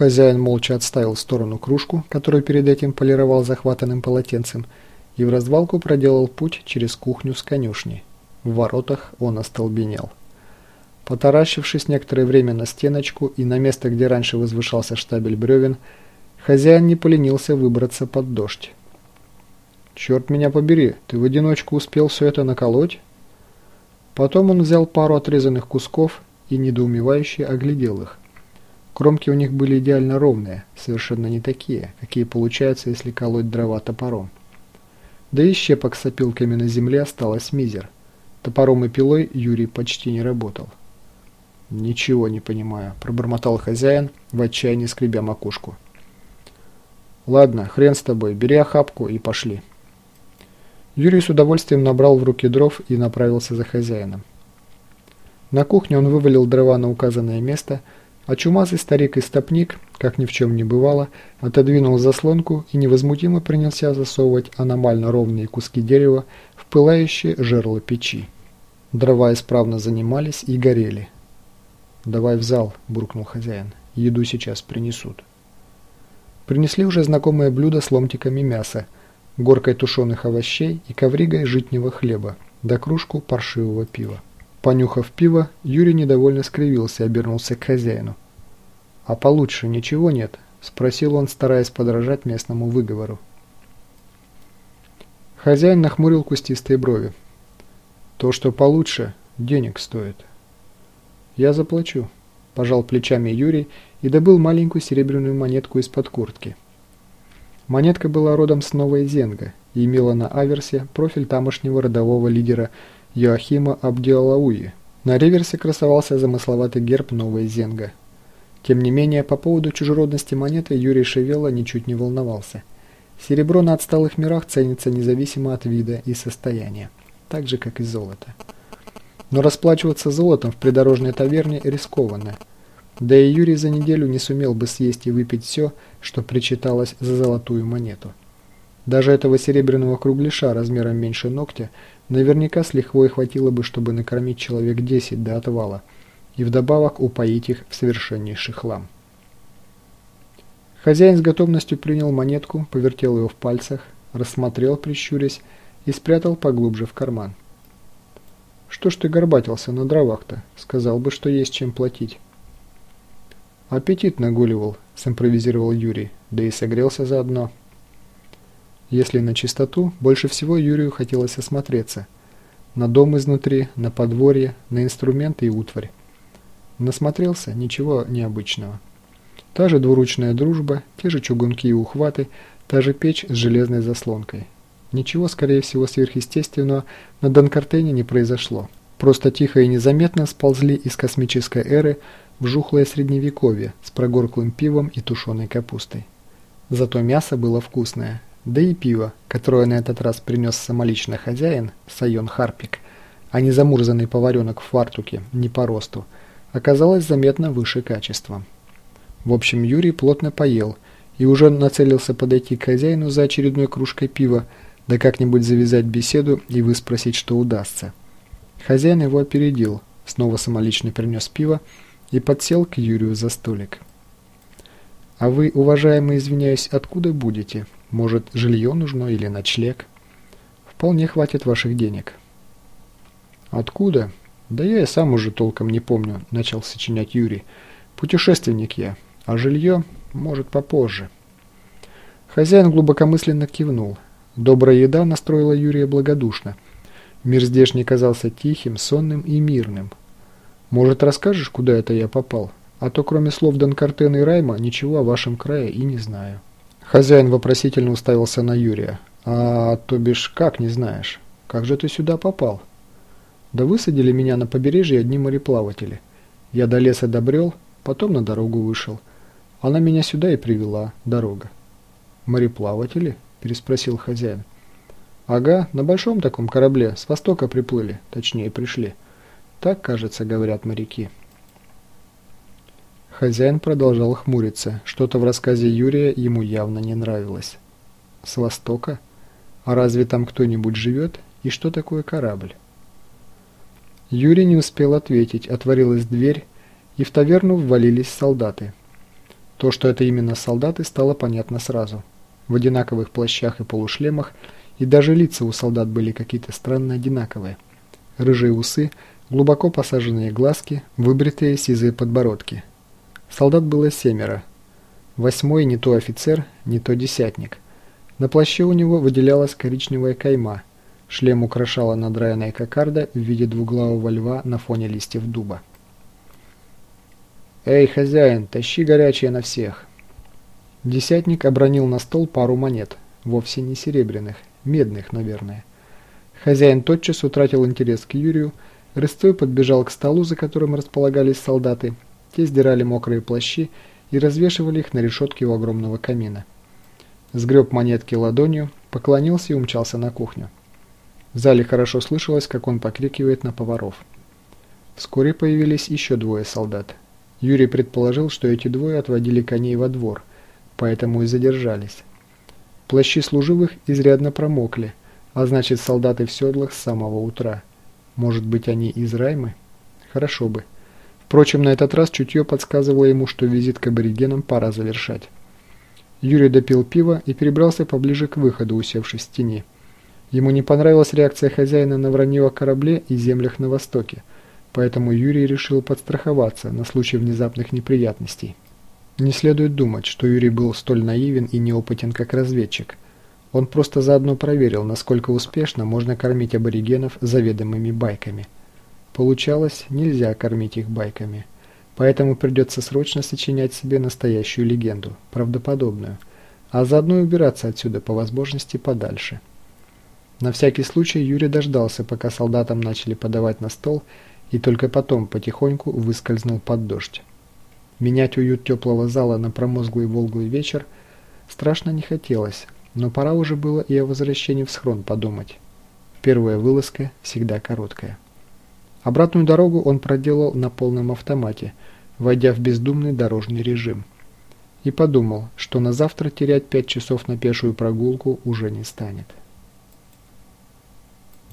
Хозяин молча отставил в сторону кружку, которую перед этим полировал захватанным полотенцем, и в развалку проделал путь через кухню с конюшней. В воротах он остолбенел. Потаращившись некоторое время на стеночку и на место, где раньше возвышался штабель бревен, хозяин не поленился выбраться под дождь. «Черт меня побери, ты в одиночку успел все это наколоть?» Потом он взял пару отрезанных кусков и недоумевающе оглядел их. Кромки у них были идеально ровные, совершенно не такие, какие получаются, если колоть дрова топором. Да и щепок с опилками на земле осталось мизер. Топором и пилой Юрий почти не работал. «Ничего не понимаю», – пробормотал хозяин, в отчаянии скребя макушку. «Ладно, хрен с тобой, бери охапку и пошли». Юрий с удовольствием набрал в руки дров и направился за хозяином. На кухне он вывалил дрова на указанное место, а чумазый старик-истопник, как ни в чем не бывало, отодвинул заслонку и невозмутимо принялся засовывать аномально ровные куски дерева в пылающее жерло печи. Дрова исправно занимались и горели. «Давай в зал», – буркнул хозяин. «Еду сейчас принесут». Принесли уже знакомое блюдо с ломтиками мяса – горкой тушеных овощей и ковригой житнего хлеба, да кружку паршивого пива. Понюхав пиво, Юрий недовольно скривился и обернулся к хозяину. «А получше ничего нет?» – спросил он, стараясь подражать местному выговору. Хозяин нахмурил кустистые брови. «То, что получше, денег стоит». «Я заплачу», – пожал плечами Юрий и добыл маленькую серебряную монетку из-под куртки. Монетка была родом с Новой Зенга и имела на аверсе профиль тамошнего родового лидера Йоахима Абдиалауи. На реверсе красовался замысловатый герб Новой Зенга. Тем не менее, по поводу чужеродности монеты Юрий Шевела ничуть не волновался. Серебро на отсталых мирах ценится независимо от вида и состояния, так же, как и золото. Но расплачиваться золотом в придорожной таверне рискованно – да и Юрий за неделю не сумел бы съесть и выпить все, что причиталось за золотую монету. Даже этого серебряного кругляша размером меньше ногтя наверняка с лихвой хватило бы, чтобы накормить человек 10 до отвала и вдобавок упоить их в совершеннейший хлам. Хозяин с готовностью принял монетку, повертел ее в пальцах, рассмотрел, прищурясь, и спрятал поглубже в карман. «Что ж ты горбатился на дровах-то? Сказал бы, что есть чем платить». «Аппетит нагуливал», – симпровизировал Юрий, да и согрелся заодно. Если на чистоту, больше всего Юрию хотелось осмотреться. На дом изнутри, на подворье, на инструменты и утварь. Насмотрелся, ничего необычного. Та же двуручная дружба, те же чугунки и ухваты, та же печь с железной заслонкой. Ничего, скорее всего, сверхъестественного на Донкартене не произошло. Просто тихо и незаметно сползли из космической эры в жухлое средневековье с прогорклым пивом и тушеной капустой. Зато мясо было вкусное, да и пиво, которое на этот раз принес самолично хозяин, Сайон Харпик, а не замурзанный поваренок в фартуке, не по росту, оказалось заметно выше качеством. В общем, Юрий плотно поел и уже нацелился подойти к хозяину за очередной кружкой пива, да как-нибудь завязать беседу и выспросить, что удастся. Хозяин его опередил, снова самолично принес пиво, и подсел к Юрию за столик. «А вы, уважаемый, извиняюсь, откуда будете? Может, жилье нужно или ночлег? Вполне хватит ваших денег». «Откуда? Да я и сам уже толком не помню», – начал сочинять Юрий. «Путешественник я, а жилье, может, попозже». Хозяин глубокомысленно кивнул. Добрая еда настроила Юрия благодушно. Мир здешний казался тихим, сонным и мирным. Может, расскажешь, куда это я попал? А то кроме слов Донкартена и Райма ничего о вашем крае и не знаю». Хозяин вопросительно уставился на Юрия. «А то бишь как не знаешь? Как же ты сюда попал?» «Да высадили меня на побережье одни мореплаватели. Я до леса добрел, потом на дорогу вышел. Она меня сюда и привела, дорога». «Мореплаватели?» – переспросил хозяин. «Ага, на большом таком корабле, с востока приплыли, точнее пришли». Так, кажется, говорят моряки. Хозяин продолжал хмуриться. Что-то в рассказе Юрия ему явно не нравилось. С востока? А разве там кто-нибудь живет? И что такое корабль? Юрий не успел ответить. Отворилась дверь, и в таверну ввалились солдаты. То, что это именно солдаты, стало понятно сразу. В одинаковых плащах и полушлемах, и даже лица у солдат были какие-то странно одинаковые. Рыжие усы, глубоко посаженные глазки, выбритые сизые подбородки. Солдат было семеро. Восьмой не то офицер, не то десятник. На плаще у него выделялась коричневая кайма. Шлем украшала надраенная кокарда в виде двуглавого льва на фоне листьев дуба. «Эй, хозяин, тащи горячее на всех!» Десятник обронил на стол пару монет, вовсе не серебряных, медных, наверное. Хозяин тотчас утратил интерес к Юрию, рысцой подбежал к столу, за которым располагались солдаты. Те сдирали мокрые плащи и развешивали их на решетке у огромного камина. Сгреб монетки ладонью, поклонился и умчался на кухню. В зале хорошо слышалось, как он покрикивает на поваров. Вскоре появились еще двое солдат. Юрий предположил, что эти двое отводили коней во двор, поэтому и задержались. Плащи служивых изрядно промокли, а значит солдаты в седлах с самого утра. Может быть они из Раймы? Хорошо бы. Впрочем, на этот раз чутье подсказывало ему, что визит к аборигенам пора завершать. Юрий допил пиво и перебрался поближе к выходу, усевшись в тени. Ему не понравилась реакция хозяина на вранье о корабле и землях на востоке – Поэтому Юрий решил подстраховаться на случай внезапных неприятностей. Не следует думать, что Юрий был столь наивен и неопытен как разведчик. Он просто заодно проверил, насколько успешно можно кормить аборигенов заведомыми байками. Получалось, нельзя кормить их байками. Поэтому придется срочно сочинять себе настоящую легенду, правдоподобную, а заодно и убираться отсюда по возможности подальше. На всякий случай Юрий дождался, пока солдатам начали подавать на стол и только потом потихоньку выскользнул под дождь. Менять уют теплого зала на промозглый волглый вечер страшно не хотелось, но пора уже было и о возвращении в схрон подумать. Первая вылазка всегда короткая. Обратную дорогу он проделал на полном автомате, войдя в бездумный дорожный режим. И подумал, что на завтра терять пять часов на пешую прогулку уже не станет.